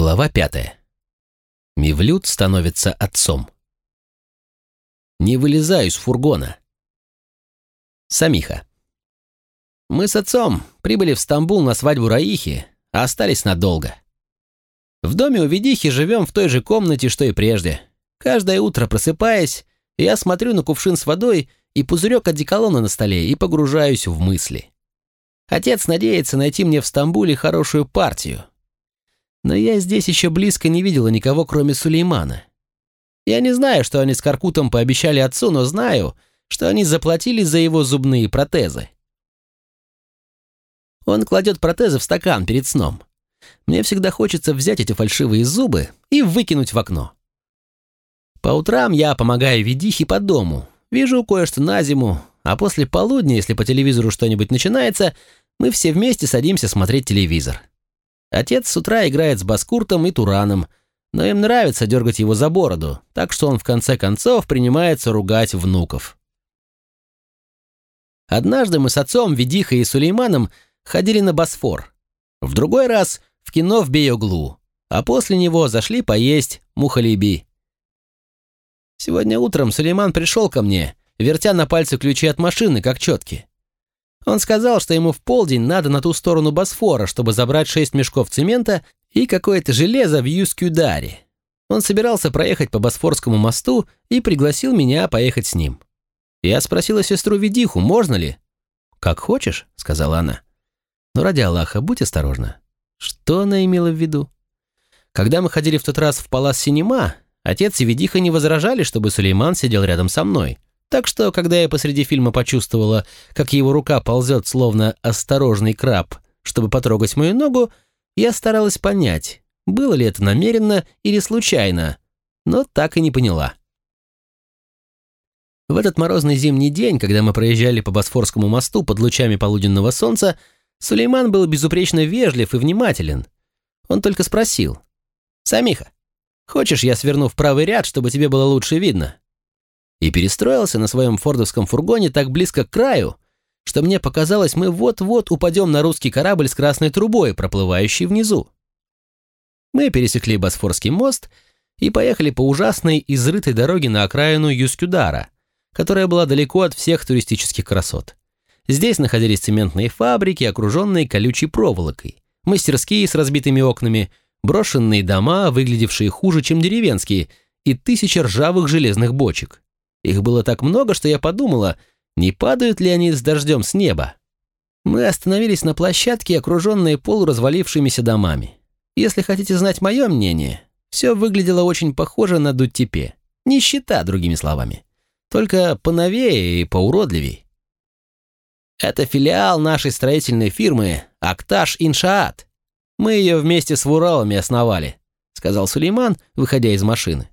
Глава пятая. Мивлют становится отцом. Не вылезаю из фургона. Самиха. Мы с отцом прибыли в Стамбул на свадьбу Раихи, а остались надолго. В доме у Ведихи живем в той же комнате, что и прежде. Каждое утро просыпаясь, я смотрю на кувшин с водой и пузырек одеколона на столе и погружаюсь в мысли. Отец надеется найти мне в Стамбуле хорошую партию. Но я здесь еще близко не видела никого, кроме Сулеймана. Я не знаю, что они с Каркутом пообещали отцу, но знаю, что они заплатили за его зубные протезы. Он кладет протезы в стакан перед сном. Мне всегда хочется взять эти фальшивые зубы и выкинуть в окно. По утрам я помогаю Ведихе по дому, вижу кое-что на зиму, а после полудня, если по телевизору что-нибудь начинается, мы все вместе садимся смотреть телевизор. Отец с утра играет с Баскуртом и Тураном, но им нравится дергать его за бороду, так что он в конце концов принимается ругать внуков. Однажды мы с отцом, Ведихой и Сулейманом ходили на Босфор. В другой раз в кино в Бейоглу, а после него зашли поесть мухалиби. Сегодня утром Сулейман пришел ко мне, вертя на пальце ключи от машины, как четки. Он сказал, что ему в полдень надо на ту сторону Босфора, чтобы забрать шесть мешков цемента и какое-то железо в Юскюдаре. Он собирался проехать по Босфорскому мосту и пригласил меня поехать с ним. Я спросила сестру Ведиху, можно ли? «Как хочешь», — сказала она. «Но ради Аллаха, будь осторожна». Что она имела в виду? Когда мы ходили в тот раз в Палас Синема, отец и Ведиха не возражали, чтобы Сулейман сидел рядом со мной. Так что, когда я посреди фильма почувствовала, как его рука ползет, словно осторожный краб, чтобы потрогать мою ногу, я старалась понять, было ли это намеренно или случайно, но так и не поняла. В этот морозный зимний день, когда мы проезжали по Босфорскому мосту под лучами полуденного солнца, Сулейман был безупречно вежлив и внимателен. Он только спросил. «Самиха, хочешь, я сверну в правый ряд, чтобы тебе было лучше видно?» И перестроился на своем фордовском фургоне так близко к краю, что мне показалось, мы вот-вот упадем на русский корабль с красной трубой, проплывающий внизу. Мы пересекли Босфорский мост и поехали по ужасной изрытой дороге на окраину Юскюдара, которая была далеко от всех туристических красот. Здесь находились цементные фабрики, окруженные колючей проволокой, мастерские с разбитыми окнами, брошенные дома, выглядевшие хуже, чем деревенские, и тысячи ржавых железных бочек. Их было так много, что я подумала, не падают ли они с дождем с неба. Мы остановились на площадке, окруженной полуразвалившимися домами. Если хотите знать мое мнение, все выглядело очень похоже на Дуттепе. Нищета, другими словами. Только поновее и поуродливей. Это филиал нашей строительной фирмы «Акташ Иншаат». Мы ее вместе с Вуралами основали, сказал Сулейман, выходя из машины.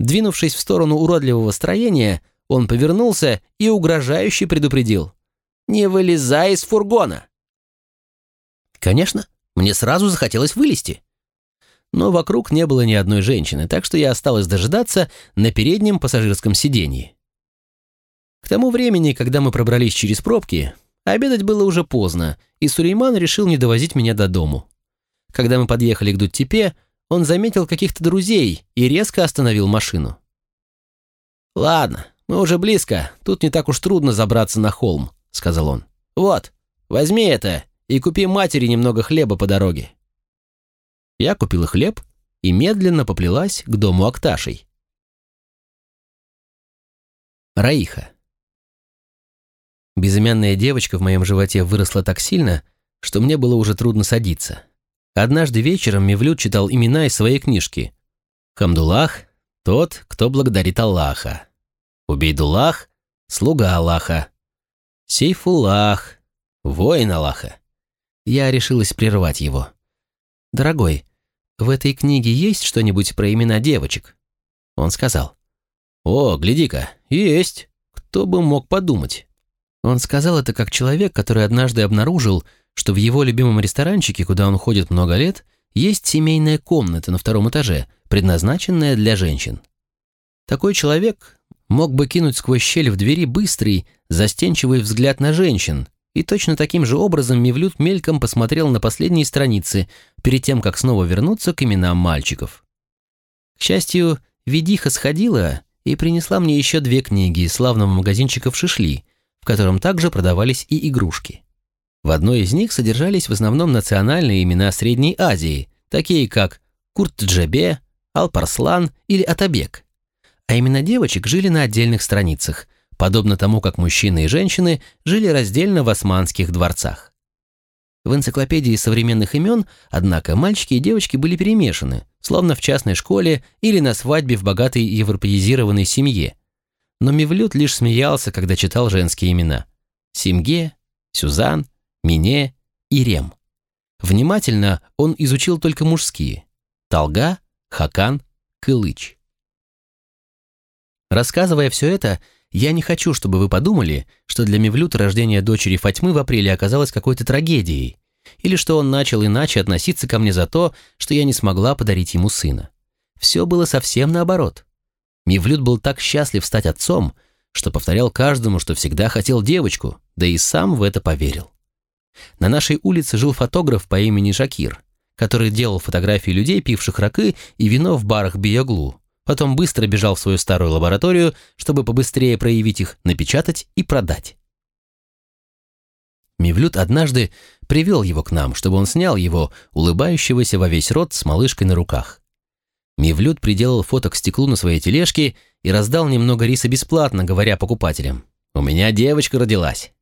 Двинувшись в сторону уродливого строения, он повернулся и угрожающе предупредил. «Не вылезай из фургона!» Конечно, мне сразу захотелось вылезти. Но вокруг не было ни одной женщины, так что я осталась дожидаться на переднем пассажирском сиденье. К тому времени, когда мы пробрались через пробки, обедать было уже поздно, и Сулейман решил не довозить меня до дому. Когда мы подъехали к Дуттепе, он заметил каких-то друзей и резко остановил машину. «Ладно, мы уже близко, тут не так уж трудно забраться на холм», — сказал он. «Вот, возьми это и купи матери немного хлеба по дороге». Я купила хлеб и медленно поплелась к дому Акташей. Раиха. Безымянная девочка в моем животе выросла так сильно, что мне было уже трудно садиться. Однажды вечером Мевлюд читал имена из своей книжки. Хамдулах – тот, кто благодарит Аллаха. Убейдулах – слуга Аллаха. Сейфулах – воин Аллаха. Я решилась прервать его. «Дорогой, в этой книге есть что-нибудь про имена девочек?» Он сказал. «О, гляди-ка, есть. Кто бы мог подумать?» Он сказал это как человек, который однажды обнаружил, что в его любимом ресторанчике, куда он ходит много лет, есть семейная комната на втором этаже, предназначенная для женщин. Такой человек мог бы кинуть сквозь щель в двери быстрый, застенчивый взгляд на женщин, и точно таким же образом Мевлюд мельком посмотрел на последние страницы, перед тем, как снова вернуться к именам мальчиков. К счастью, ведиха сходила и принесла мне еще две книги из славного магазинчика в Шишли, в котором также продавались и игрушки. В одной из них содержались в основном национальные имена Средней Азии, такие как Курт-Джебе, Алпарслан или Атабек. А имена девочек жили на отдельных страницах, подобно тому, как мужчины и женщины жили раздельно в османских дворцах. В энциклопедии современных имен, однако, мальчики и девочки были перемешаны, словно в частной школе или на свадьбе в богатой европеизированной семье. Но Мевлюд лишь смеялся, когда читал женские имена. Симге, Сюзан, Мине и Рем. Внимательно он изучил только мужские – Талга, Хакан, Кылыч. Рассказывая все это, я не хочу, чтобы вы подумали, что для Мевлюта рождение дочери Фатьмы в апреле оказалось какой-то трагедией, или что он начал иначе относиться ко мне за то, что я не смогла подарить ему сына. Все было совсем наоборот. Мевлюд был так счастлив стать отцом, что повторял каждому, что всегда хотел девочку, да и сам в это поверил. На нашей улице жил фотограф по имени Шакир, который делал фотографии людей, пивших ракы и вино в барах Бияглу, Потом быстро бежал в свою старую лабораторию, чтобы побыстрее проявить их, напечатать и продать. Мивлют однажды привел его к нам, чтобы он снял его, улыбающегося во весь рот с малышкой на руках. Мивлют приделал фото к стеклу на своей тележке и раздал немного риса бесплатно, говоря покупателям. «У меня девочка родилась».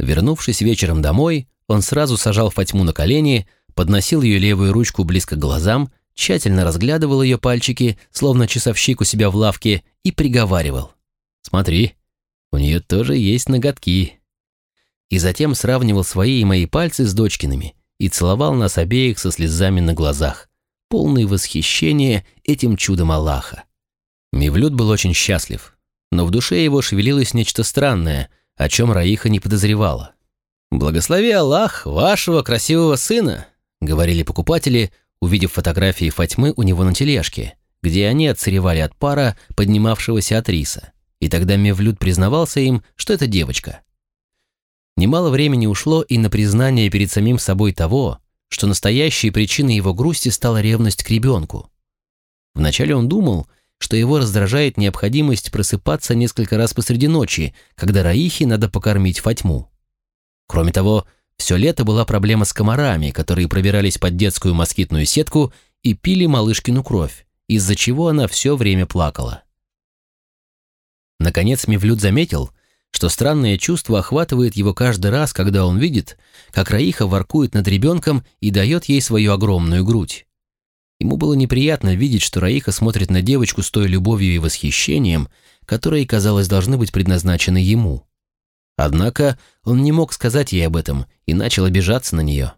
Вернувшись вечером домой, он сразу сажал Фатьму на колени, подносил ее левую ручку близко к глазам тщательно разглядывал ее пальчики, словно часовщик у себя в лавке, и приговаривал. «Смотри, у нее тоже есть ноготки». И затем сравнивал свои и мои пальцы с дочкиными и целовал нас обеих со слезами на глазах, полный восхищения этим чудом Аллаха. Мивлют был очень счастлив, но в душе его шевелилось нечто странное, о чем Раиха не подозревала. «Благослови Аллах вашего красивого сына», — говорили покупатели, — увидев фотографии Фатьмы у него на тележке, где они отсыревали от пара, поднимавшегося от риса. И тогда Мевлюд признавался им, что это девочка. Немало времени ушло и на признание перед самим собой того, что настоящей причиной его грусти стала ревность к ребенку. Вначале он думал, что его раздражает необходимость просыпаться несколько раз посреди ночи, когда Раихе надо покормить Фатьму. Кроме того, все лето была проблема с комарами, которые пробирались под детскую москитную сетку и пили малышкину кровь, из-за чего она все время плакала. Наконец Мевлюд заметил, что странное чувство охватывает его каждый раз, когда он видит, как Раиха воркует над ребенком и дает ей свою огромную грудь. Ему было неприятно видеть, что Раиха смотрит на девочку с той любовью и восхищением, которые, казалось, должны быть предназначены ему. Однако он не мог сказать ей об этом и начал обижаться на нее.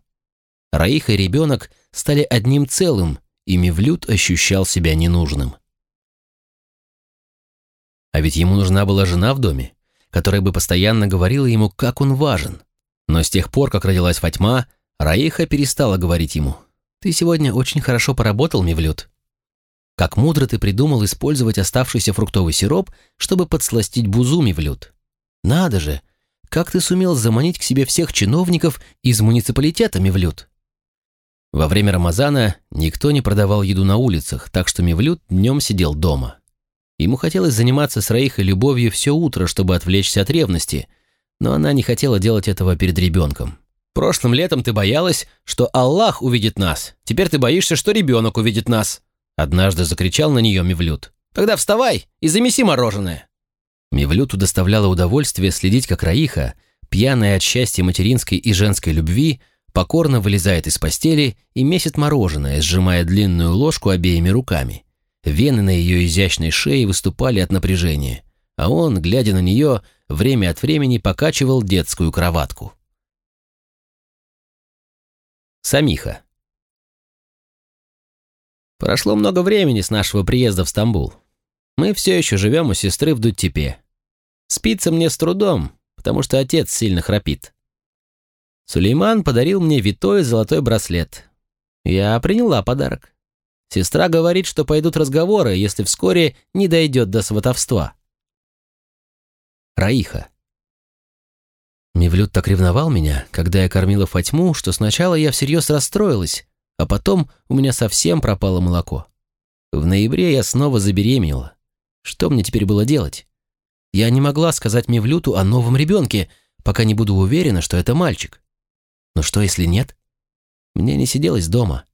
Раиха и ребенок стали одним целым, и Мевлюд ощущал себя ненужным. А ведь ему нужна была жена в доме, которая бы постоянно говорила ему, как он важен. Но с тех пор, как родилась Фатьма, Раиха перестала говорить ему. «Ты сегодня очень хорошо поработал, Мевлюд. Как мудро ты придумал использовать оставшийся фруктовый сироп, чтобы подсластить бузу, Мевлюд. Надо же, как ты сумел заманить к себе всех чиновников из муниципалитета, Мевлюд? Во время Рамазана никто не продавал еду на улицах, так что Мевлюд днем сидел дома. Ему хотелось заниматься с Раихой любовью все утро, чтобы отвлечься от ревности, но она не хотела делать этого перед ребенком. «Прошлым летом ты боялась, что Аллах увидит нас. Теперь ты боишься, что ребенок увидит нас». Однажды закричал на нее Мевлюд. «Тогда вставай и замеси мороженое». Мевлюту доставляло удовольствие следить, как Раиха, пьяная от счастья материнской и женской любви, покорно вылезает из постели и месит мороженое, сжимая длинную ложку обеими руками. Вены на ее изящной шее выступали от напряжения, а он, глядя на нее, время от времени покачивал детскую кроватку. Самиха. Прошло много времени с нашего приезда в Стамбул. Мы все еще живем у сестры в Дуттепе. Спится мне с трудом, потому что отец сильно храпит. Сулейман подарил мне витой золотой браслет. Я приняла подарок. Сестра говорит, что пойдут разговоры, если вскоре не дойдет до сватовства. Раиха. Мивлют так ревновал меня, когда я кормила Фатьму, что сначала я всерьез расстроилась, а потом у меня совсем пропало молоко. В ноябре я снова забеременела. Что мне теперь было делать? Я не могла сказать Мевлюту о новом ребенке, пока не буду уверена, что это мальчик. Но что, если нет? Мне не сиделось дома.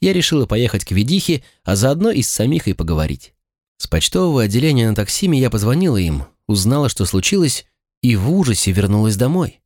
Я решила поехать к Ведихе, а заодно и с Самихой поговорить. С почтового отделения на таксиме я позвонила им, узнала, что случилось, и в ужасе вернулась домой.